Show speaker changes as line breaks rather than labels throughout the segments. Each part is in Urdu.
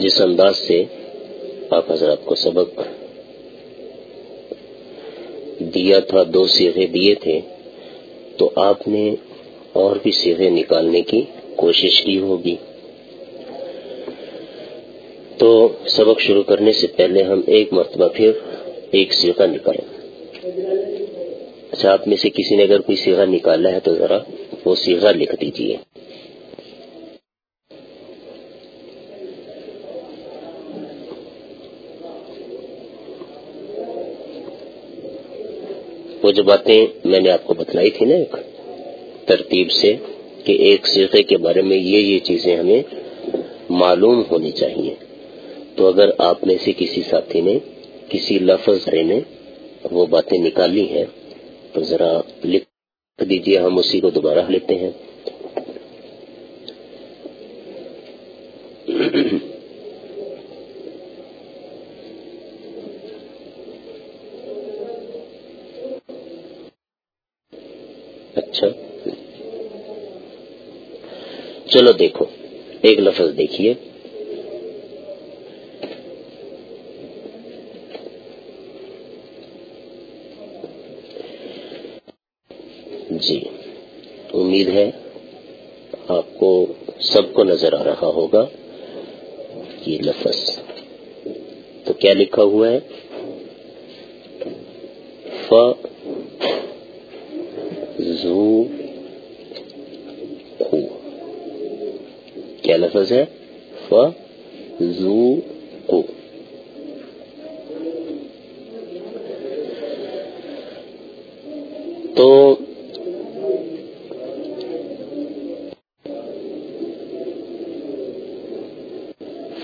جس انداز سے آپ حضرات کو سبق دیا تھا، دو سیغے دیے تھے، تو آپ نے اور بھی سیغے نکالنے کی کوشش کی ہوگی۔ تو سبق شروع کرنے سے پہلے ہم ایک مرتبہ پھر ایک سیغہ نکالیں۔ اچھا آپ میں سے کسی نے اگر کوئی سیغہ نکالا ہے تو ذرا وہ سیغہ لکھ دیجیے وہ جو باتیں میں نے آپ کو بتلائی تھی نا ایک ترتیب سے کہ ایک سیخے کے بارے میں یہ یہ چیزیں ہمیں معلوم ہونی چاہیے۔ تو اگر آپ میں سے کسی ساتھی نے کسی لفظ نے وہ باتیں نکالی ہیں، تو ذرا لکھ دیجیے، ہم اسی کو دوبارہ لیتے ہیں اچھا چلو دیکھو، ایک لفظ دیکھیے۔ جی امید ہے آپ کو سب کو نظر آ رہا ہوگا۔ یہ لفظ۔ تو کیا لکھا ہوا ہے؟ ف زو خو کیا لفظ ہے ف کو تو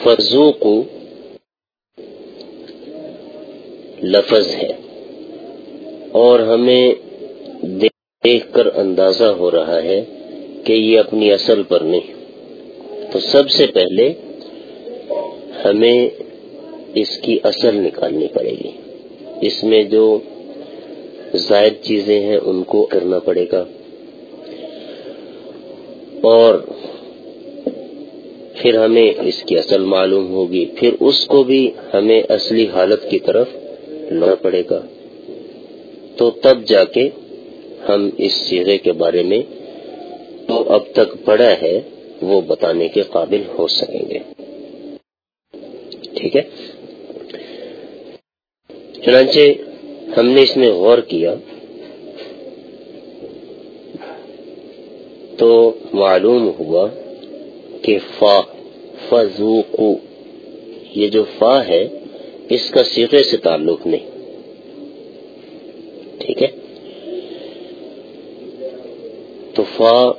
فزوقو لفظ ہے۔ اور ہمیں دیکھ کر اندازہ ہو رہا ہے کہ یہ اپنی اصل پر نہیں۔ تو سب سے پہلے ہمیں اس کی اصل نکالنی پڑے گی۔ اس میں جو زائد چیزیں ہیں ان کو کرنا پڑے گا۔ اور پھر ہمیں اس کی اصل معلوم ہوگی۔ پھر اس کو بھی ہمیں اصلی حالت کی طرف لانا پڑے گا۔ تو تب جا کے ہم اس سیرے کے بارے میں جو اب تک پڑھا ہے وہ بتانے کے قابل ہو سکیں گے۔ ٹھیک ہے۔ چنانچہ ہم نے اس میں غور کیا۔ تو معلوم ہوا کہ فا، فزوقو، یہ جو فا ہے، اس کا سیغے سے تعلق نہیں۔ ٹھیک ہے۔ تو فا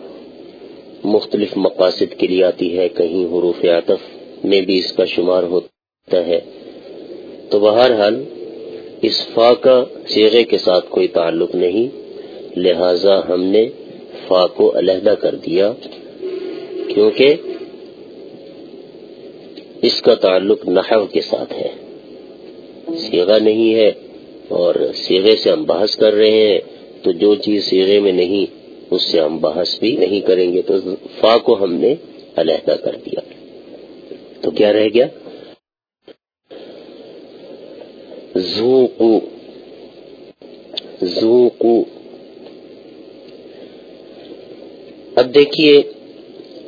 مختلف مقاصد کے لیے آتی ہے، کہیں حروف عطف میں بھی اس کا شمار ہوتا ہے۔ تو بہرحال، اس فا کا سیغے کے ساتھ کوئی تعلق نہیں، لہذا ہم نے فا کو علیحدہ کر دیا، کیونکہ اس کا تعلق نحو کے ساتھ ہے۔ سیغا نہیں ہے اور سیغے سے ہم بحث کر رہے ہیں، تو جو چیز سیغے میں نہیں اس سے ہم بحث بھی نہیں کریں گے تو فا کو ہم نے علیحدہ کر دیا۔ تو کیا رہ گیا؟ زوقو زوقو اب دیکھیے،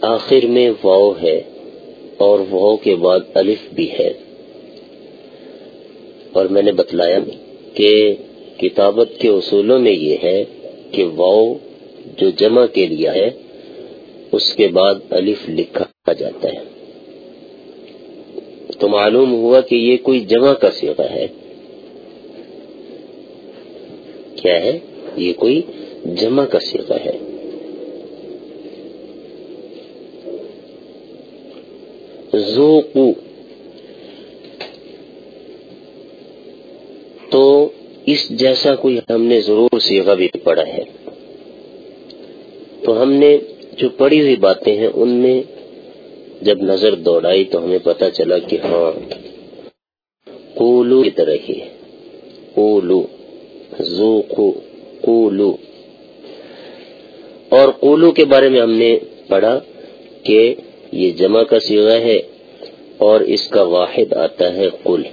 آخر میں واؤ ہے اور واؤ کے بعد الف بھی ہے۔ اور میں نے بتلایا کہ کتابت کے اصولوں میں یہ ہے کہ واؤ جو جمع کے لیا ہے، اس کے بعد الف لکھا جاتا ہے۔ تو معلوم ہوا کہ یہ کوئی جمع کا سیغہ ہے۔ کیا ہے؟ یہ کوئی جمع کا سیغہ ہے۔ زوقو تو اس جیسا کوئی ہم نے ضرور سیغہ بھی پڑھا ہے۔ تو ہم نے جو پڑھی ہوئی باتیں ہیں، ان میں جب نظر دوڑائی تو ہمیں پتا چلا کہ ہاں قولو کی طرح ہی قولو زوقو قولو۔ اور قولو کے بارے میں ہم نے پڑھا کہ یہ جمع کا سیغہ ہے اور اس کا واحد آتا ہے قل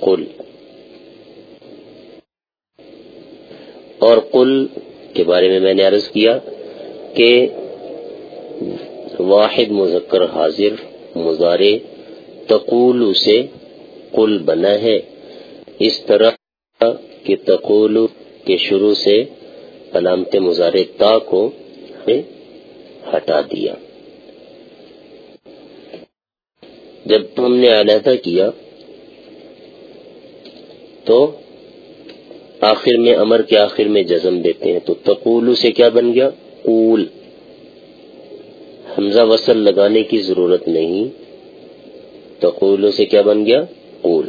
قل اور قل کے بارے میں میں نے عرض کیا کہ واحد مذکر حاضر مزارے تقول سے قل بنا ہے۔ اس طرح کہ تقول کے شروع سے علامت مزارے تا کو ہٹا دیا۔ جب ہم نے علیحدہ کیا تو آخر میں امر کے آخر میں جزم دیتے ہیں۔ تو تقولو سے کیا بن گیا؟ قول۔ حمزہ وصل لگانے کی ضرورت نہیں۔ تقولو سے کیا بن گیا؟ قول۔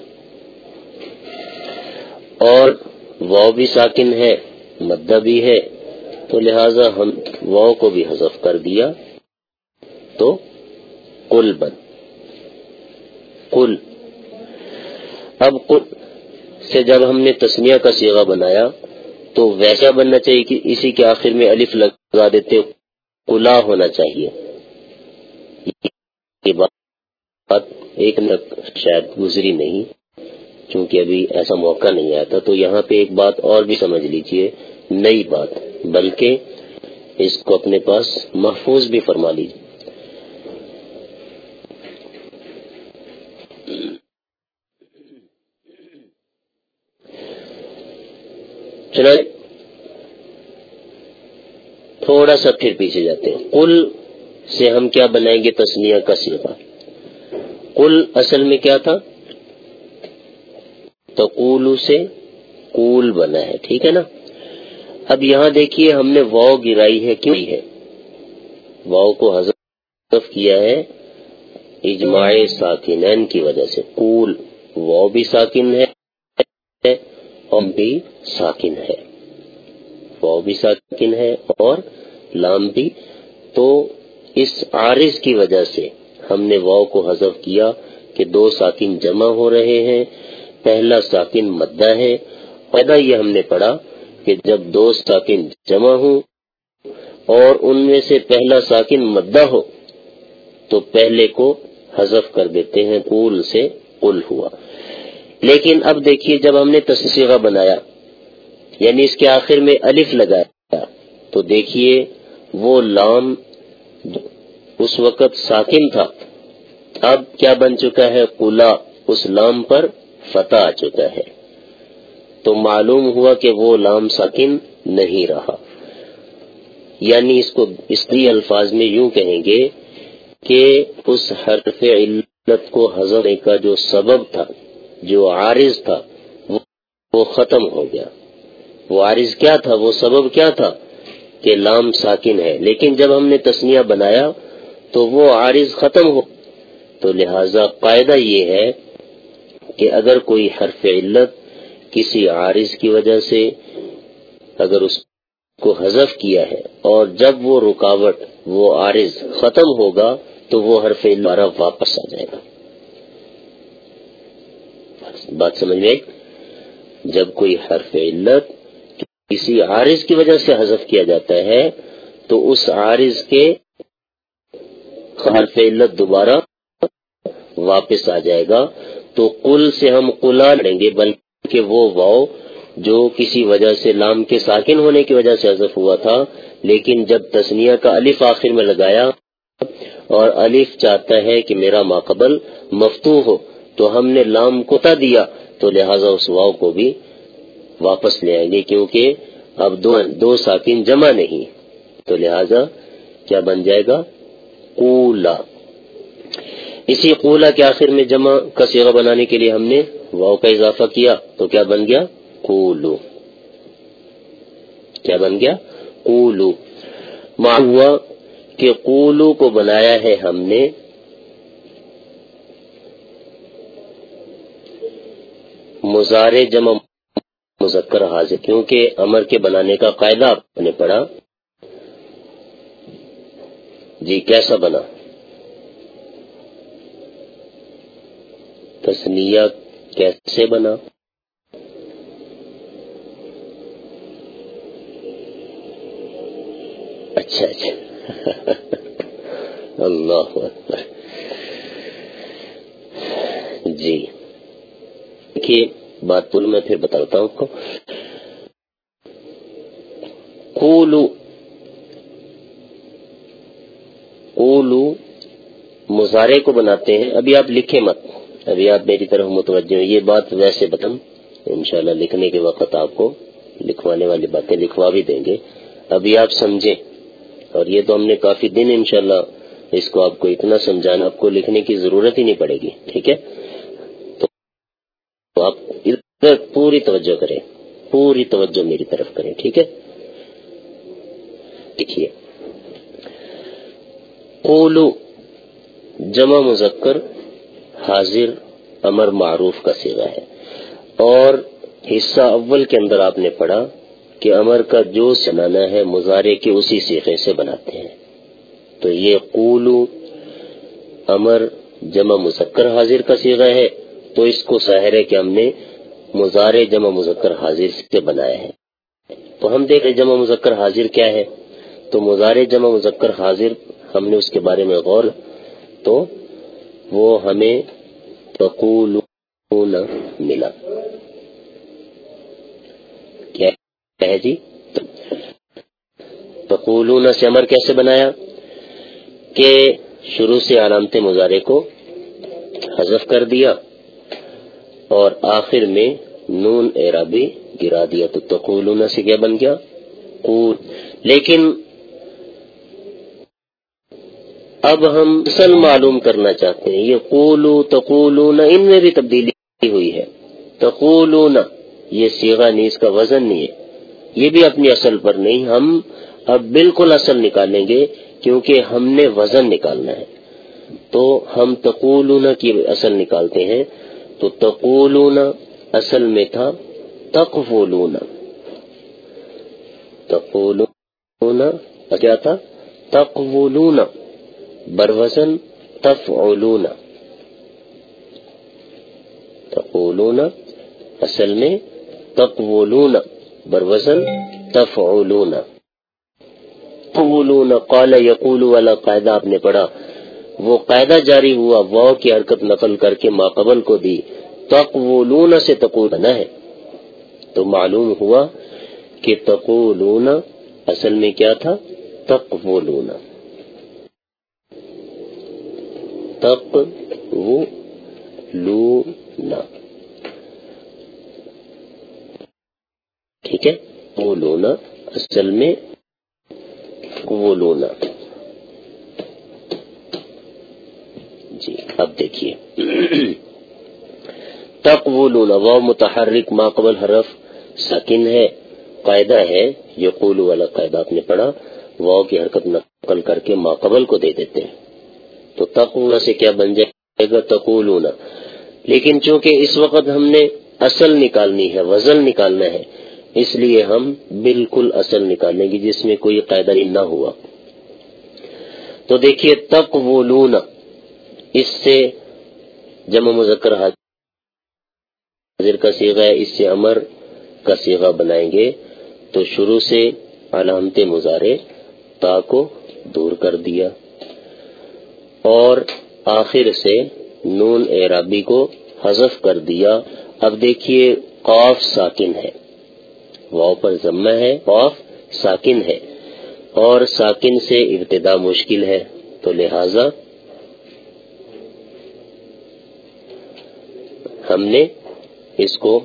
اور واؤ بھی ساکن ہے، مدہ بھی ہے۔ تو لہذا ہم واؤ کو بھی حذف کر دیا۔ تو قل بن۔ قل۔ اب قل سے جب ہم نے تسمیہ کا سیغا بنایا، تو ویسا بننا چاہیے کہ اسی کے آخر میں الف لگا دیتے کلا ہونا چاہیے۔ یہ بات ایک شاید گزری نہیں، چونکہ ابھی ایسا موقع نہیں آیا تھا۔ تو یہاں پہ ایک بات اور بھی سمجھ لیجیے، نئی بات، بلکہ اس کو اپنے پاس محفوظ بھی فرما لیجیے تھوڑا سا پھر پیچھے جاتے ہیں۔ کل سے ہم کیا بنائیں گے تسمیہ کا سیوا کل اصل میں کیا تھا؟ تو سے کول بنا ہے، ٹھیک ہے نا؟ اب یہاں دیکھیے ہم نے واؤ گرائی ہے، کیوں؟ ہے واؤ کو حضرت کیا ہے اجماع ساکنین کی وجہ سے۔ کول واؤ بھی ساکن ہے۔ اور بھی ساکن ہے واؤ بھی ساکن ہے اور لام بھی۔ تو اس عارض کی وجہ سے ہم نے واؤ کو حذف کیا کہ دو ساکن جمع ہو رہے ہیں۔ پہلا ساکن مدہ ہے۔ پیدا یہ ہم نے پڑھا کہ جب دو ساکن جمع ہوں اور ان میں سے پہلا ساکن مدہ ہو تو پہلے کو حذف کر دیتے ہیں۔ قول سے قل ہوا۔ لیکن اب دیکھیے جب ہم نے تصویرہ بنایا یعنی اس کے آخر میں الف لگایا، تو دیکھیے وہ لام اس وقت ساکن تھا۔ اب کیا بن چکا ہے؟ کلا اس لام پر فتح آ چکا ہے۔ تو معلوم ہوا کہ وہ لام ساکن نہیں رہا۔ یعنی اس کو اس الفاظ میں یوں کہیں گے کہ اس حرف علت کو حضر کا جو سبب تھا۔ جو عارض تھا، وہ ختم ہو گیا۔ وہ عارض کیا تھا؟ وہ سبب کیا تھا کہ لام ساکن ہے؟ لیکن جب ہم نے تسنیہ بنایا تو وہ عارض ختم ہو تو لہذا قاعدہ یہ ہے کہ اگر کوئی حرف علت کسی عارض کی وجہ سے اگر اس کو حذف کیا ہے اور جب وہ رکاوٹ، وہ عارض ختم ہوگا تو وہ حرف علت واپس آ جائے گا۔ بات سمجھ میں جب کوئی حرف علت کسی عارض کی وجہ سے حذف کیا جاتا ہے، تو اس عارض کے حرف علت دوبارہ واپس آ جائے گا۔ تو قل سے ہم قلا لیں گے، بلکہ وہ واؤ جو کسی وجہ سے لام کے ساکن ہونے کی وجہ سے حذف ہوا تھا، لیکن جب تسنیہ کا الف آخر میں لگایا اور الف چاہتا ہے کہ میرا ماقبل مفتو ہو تو ہم نے لام کوتا دیا تو لہٰذا اس واؤ کو بھی واپس لے آئیں گے کیونکہ اب دو دو ساکن جمع نہیں، تو لہذا کیا بن جائے گا؟ کولا اسی قولا کے آخر میں جمع کا سیغا بنانے کے لیے ہم نے واؤ کا اضافہ کیا، تو کیا بن گیا؟ کولو کیا بن گیا؟ کولو ہوا کہ قولو کو بنایا ہے ہم نے مزار جمع مذکر حاضر، کیونکہ امر کے بنانے کا قاعدہ آپ نے پڑھا۔ جی کیسا بنا؟ تسنیہ کیسے بنا؟ اچھا اچھا۔ اللہ اکبر۔ جی دیکھیے بات پور میں پھر بتاتا ہوں آپ کو۔ قولو قولو مظاہرے کو بناتے ہیں۔ ابھی آپ لکھیں مت۔ ابھی آپ میری طرف متوجہ ہیں۔ یہ بات ویسے بتم انشاءاللہ لکھنے کے وقت آپ کو لکھوانے والی باتیں لکھوا بھی دیں گے۔ ابھی آپ سمجھیں۔ اور یہ تو ہم نے کافی دن انشاءاللہ اس کو آپ کو اتنا سمجھانا، آپ کو لکھنے کی ضرورت ہی نہیں پڑے گی۔ ٹھیک ہے؟ تو آپ پوری توجہ کریں، پوری توجہ میری طرف کریں، ٹھیک ہے؟ لکھیے قولو، جمع مذکر، حاضر، امر، معروف کا سیگا ہے۔ اور حصہ اول کے اندر آپ نے پڑھا کہ امر کا جو سنانا ہے مظاہرے کے اسی سیخے سے بناتے ہیں۔ تو یہ قولو، امر، جمع مذکر، حاضر کا سیگا ہے۔ تو اس کو ظاہر ہے کہ ہم نے مظاہرے جمع مذکر حاضر سے بنایا ہے تو ہم دیکھ رہے جمع مذکر حاضر کیا ہے۔ تو مظاہرے جمع مذکر حاضر ہم نے اس کے بارے میں غور، تو وہ ہمیں تقولون ملا۔ کیا ہے جی؟ تقولون سے امر کیسے بنایا؟ کہ شروع سے علامت مظاہرے کو حذف کر دیا۔ اور آخر میں نون اعرابی گرا دیا تو تقولون سے کیا بن گیا۔ قول۔ لیکن اب ہم اصل معلوم کرنا چاہتے ہیں، یہ قولو تقولون، ان میں بھی تبدیلی ہوئی ہے۔ تقولون، یہ سیغا نہیں اس کا وزن نہیں ہے۔ یہ بھی اپنی اصل پر نہیں، ہم اب بالکل اصل نکالیں گے کیونکہ ہم نے وزن نکالنا ہے۔ تو ہم تقولون کی اصل نکالتے ہیں۔ تو تقولون اصل میں تھا تقولون۔ تقولون کیا تھا؟ تقولون۔ بروزن تفعلون تقولون اصل میں تقولون۔ بروزن تفعلون قولون قال یقول والا قاعدہ آپ نے پڑھا۔ وہ قاعدہ جاری ہوا واؤ کی حرکت نقل کر کے ماقبل کو دی، تقولون سے تقول بنا ہے۔ تو معلوم ہوا کہ تقولون اصل میں کیا تھا؟ تقولون۔ تق وہ لونا ٹھیک ہے؟ وہ لونا اصل میں وہ لونا جی اب دیکھیے۔ تق وہ لونا متحرک، ما قبل حرف سکن ہے، قاعدہ ہے یقول والا قاعدہ آپ نے پڑھا۔ واؤ کی حرکت نقل کر کے ما قبل کو دے دیتے ہیں۔ تو تقونا سے کیا بن جائے گا؟ تقولونا لیکن چونکہ اس وقت ہم نے اصل نکالنی ہے، وزن نکالنا ہے، اس لیے ہم بالکل اصل نکالیں گے، جس میں کوئی قاعدہ نہ ہوا۔ تو دیکھیے تقولونا اس سے جمع مذکر حاضر کا سیغہ ہے، اس سے امر کا سیغہ بنائیں گے۔ تو شروع سے علامت مظاہرے تا کو دور کر دیا۔ اور آخر سے نون اعرابی کو حذف کر دیا۔ اب دیکھیے قاف ساکن ہے۔ واؤ پر ضمہ ہے، قاف ساکن ہے۔ اور ساکن سے ابتدا مشکل ہے۔ تو لہذا ہم نے اس کو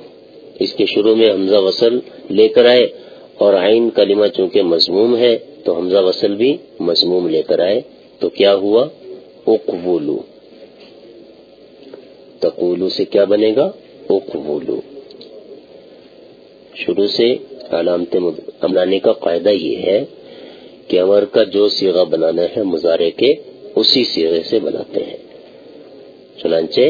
اس کے شروع میں حمزہ وصل لے کر آئے اور آئین کلمہ چونکہ مضموم ہے تو حمزہ وصل بھی مضموم لے کر آئے تو کیا ہوا؟ اقبولو تقولو سے کیا بنے گا؟ اقبولو شروع سے علامت املانے کا قاعدہ یہ ہے کہ امر کا جو سیغہ بنانا ہے مظاہرے کے اسی سیغے سے بناتے ہیں۔ چنانچہ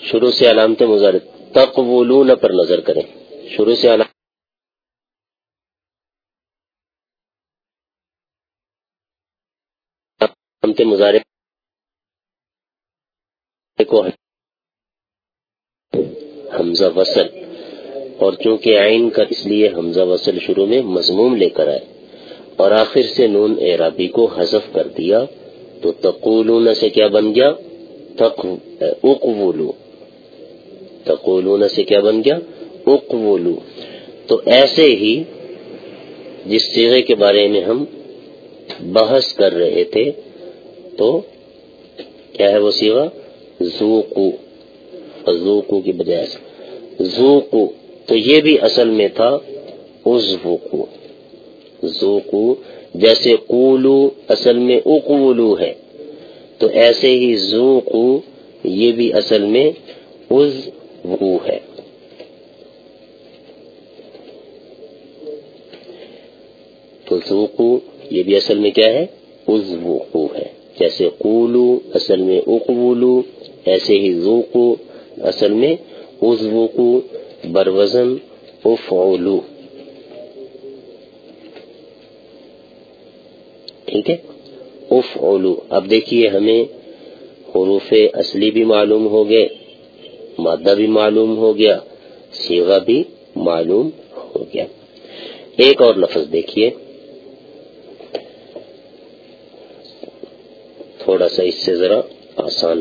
شروع سے علامت مظاہرے تقولون پر نظر کریں۔ شروع سے علامت علامت مظاہرے کو حمزہ وصل۔ اور چونکہ عین کا اس لیے حمزہ وصل شروع میں مضموم لے کر آئے، اور آخر سے نون اعرابی کو حذف کر دیا، تو تقولون سے کیا بن گیا؟ اقولو تقولون سے کیا بن گیا؟ اقولو۔ تو ایسے ہی جس سیغے کے بارے میں ہم بحث کر رہے تھے، تو کیا ہے وہ سیغا زوقو زوقو کی بجائے زوقو تو یہ بھی اصل میں تھا ازوقو۔ زوقو جیسے قولو اصل میں اقولو ہے۔ تو ایسے ہی زوقو یہ بھی اصل میں ازوقو ہے۔ تو یہ بھی اصل میں کیا ہے؟ ازوقو ہے۔ جیسے قولو، اصل میں اقولو، ایسے ہی زوقو اصل میں ازوقو، بروزن، افعلو۔ ٹھیک ہے؟ افعلو۔ اب دیکھیے ہمیں حروف اصلی بھی معلوم ہو گئے۔ مادہ بھی معلوم ہو گیا سیغا بھی معلوم ہو گیا۔ ایک اور لفظ دیکھیے۔ تھوڑا سا اس سے ذرا آسان۔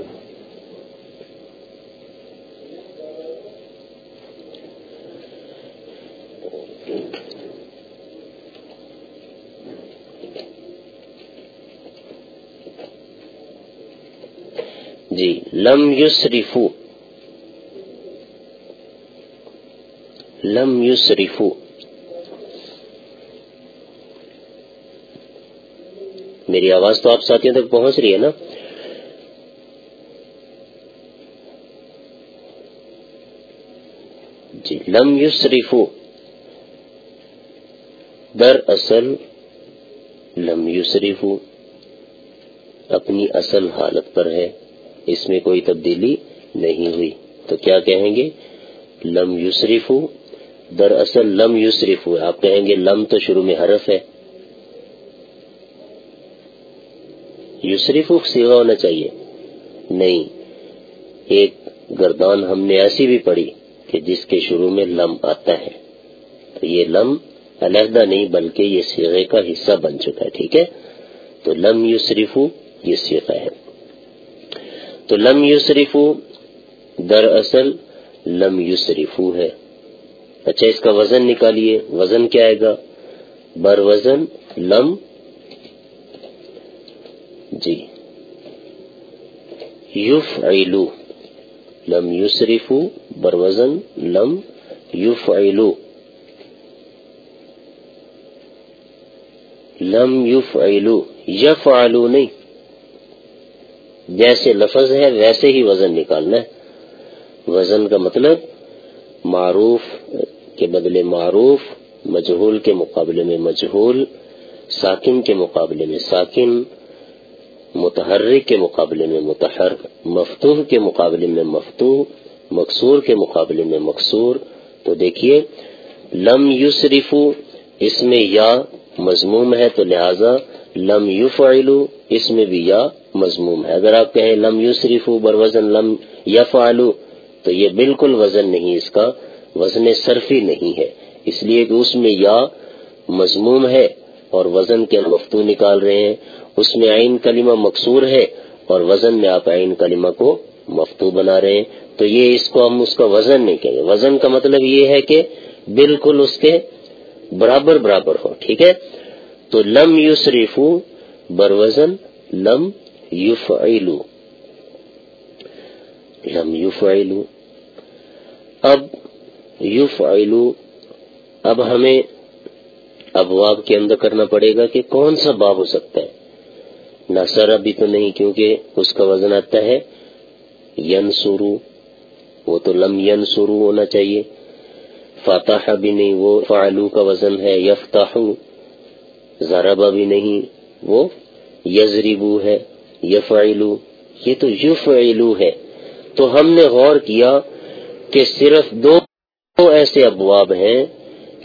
جی لم یسرفو۔ لم یسرفو میری آواز تو آپ ساتھیوں تک پہنچ رہی ہے نا؟ جی لم یسرفو در اصل لم یسرفو اپنی اصل حالت پر ہے، اس میں کوئی تبدیلی نہیں ہوئی۔ تو کیا کہیں گے؟ لم یسرفو در اصل لم یسرفو آپ کہیں گے لم تو شروع میں حرف ہے۔ یسرفو سیوا ہونا چاہیے۔ نہیں، ایک گردان ہم نے ایسی بھی پڑھی کہ جس کے شروع میں لم آتا ہے۔ تو یہ لم علیحدہ نہیں، بلکہ یہ سیغے کا حصہ بن چکا ہے، ٹھیک ہے؟ تو لم یسرفو یہ سیغہ ہے۔ تو لم یسرفو در اصل لم یسرفو ہے۔ اچھا اس کا وزن نکالیے۔ وزن کیا آئے گا؟ بر وزن لم۔ جی۔ یوف علو لم یسرفو۔ بر وزن لم یوف علو لم یوف علو یف علو نہیں۔ جیسے لفظ ہے، ویسے ہی وزن نکالنا ہے۔ وزن کا مطلب معروف کے بدلے معروف، مجہول کے مقابلے میں مجہول، ساکن کے مقابلے میں ساکن، متحرک کے مقابلے میں متحر، مفتوح کے مقابلے میں مفتوح، مقصور کے مقابلے میں مقصور۔ تو دیکھیے، لم یسرفو، اس میں یا مضموم ہے تو لہذا لم یفعلو، اس میں بھی یا مضموم ہے۔ اگر آپ کہیں لم یسرفو، بر وزن لم یفعلو، تو یہ بالکل وزن نہیں اس کا۔ وزن صرفی نہیں ہے، اس لیے کہ اس میں یا مضموم ہے اور وزن کے مفتو نکال رہے ہیں، اس میں عین کلمہ مقصور ہے اور وزن میں آپ عین کلمہ کو مفتو بنا رہے ہیں۔ تو یہ اس کو ہم اس کا وزن نہیں کہیں گے۔ وزن کا مطلب یہ ہے کہ بالکل اس کے برابر برابر ہو، ٹھیک ہے؟ تو لم یسرفو بر وزن، لم یفعلو۔ لم یفعلو۔ اب یفعلو، اب ہمیں ابواب کے اندر کرنا پڑے گا کہ کون سا باب ہو سکتا ہے۔ نصر ابھی تو نہیں کیونکہ اس کا وزن آتا ہے۔ ینسرو وہ تو لم ینسرو ہونا چاہیے۔ فاتح بھی نہیں، وہ فعلو کا وزن ہے۔ یفتح ضربا بھی نہیں، وہ یزریبو ہے۔ یفعلو، یہ تو یفعلو ہے۔ تو ہم نے غور کیا کہ صرف دو ایسے ابواب ہیں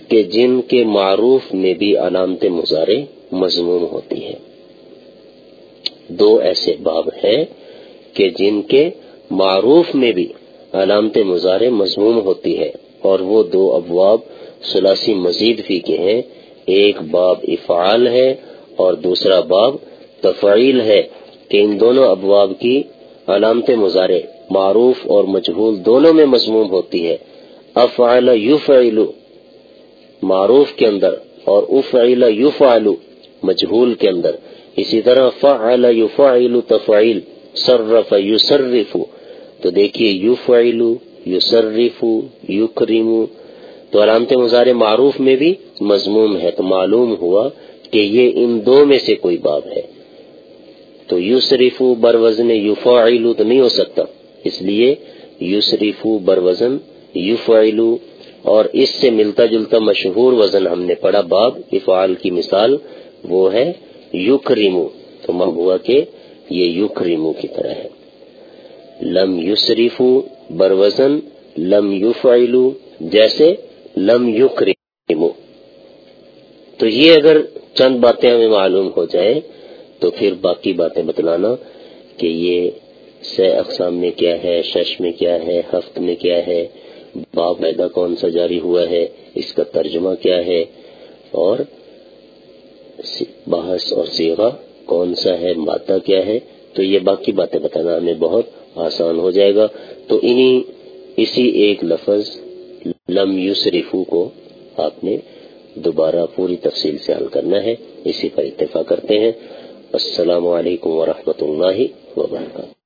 کہ جن کے معروف میں بھی علامت مظاہرے مضموم ہوتی ہے دو ایسے باب ہیں کہ جن کے معروف میں بھی علامت مظاہرے مضموم ہوتی ہے اور وہ دو ابواب سلاسی مزید فی کے ہیں۔ ایک باب افعال ہے اور دوسرا باب تفعیل ہے کہ ان دونوں ابواب کی علامت مظاہرے معروف اور مجہول دونوں میں مضموم ہوتی ہے۔ افعل یفعل، معروف کے اندر، اور افعل یفعل، مجہول کے اندر۔ اسی طرح فعل یفعل تفعیل، صرف یصرف۔ تو دیکھیے، یفعل، یصرف، یکرم۔ تو علامت مظاہرے معروف میں بھی مضموم ہے۔ تو معلوم ہوا کہ یہ ان دو میں سے کوئی باب ہے۔ تو یوسریف بر وزن یوفا تو نہیں ہو سکتا۔ اس لیے یوسریف بر وزن یوفعلو اور اس سے ملتا جلتا مشہور وزن ہم نے پڑھا، باب، افعال کی مثال، وہ ہے یوکریمو تو ہوا کہ یہ یوکریمو کی طرح ہے۔ لم یوسریف بر وزن لم یوفعلو جیسے لم یوکریمو تو یہ اگر چند باتیں ہمیں معلوم ہو جائیں، تو پھر باقی باتیں بتلانا کہ یہ سہ اقسام میں کیا ہے، شش میں کیا ہے، ہفت میں کیا ہے باب کون سا جاری ہوا ہے؟ اس کا ترجمہ کیا ہے؟ اور بحث اور سیغا کون سا ہے؟ مادہ کیا ہے؟ تو یہ باقی باتیں بتانا ہمیں بہت آسان ہو جائے گا۔ تو انہی، اسی ایک لفظ لم یوسریفو کو آپ نے دوبارہ پوری تفصیل سے حل کرنا ہے۔ اسی پر اتفاق کرتے ہیں۔ السلام علیکم ورحمۃ اللہ وبرکاتہ۔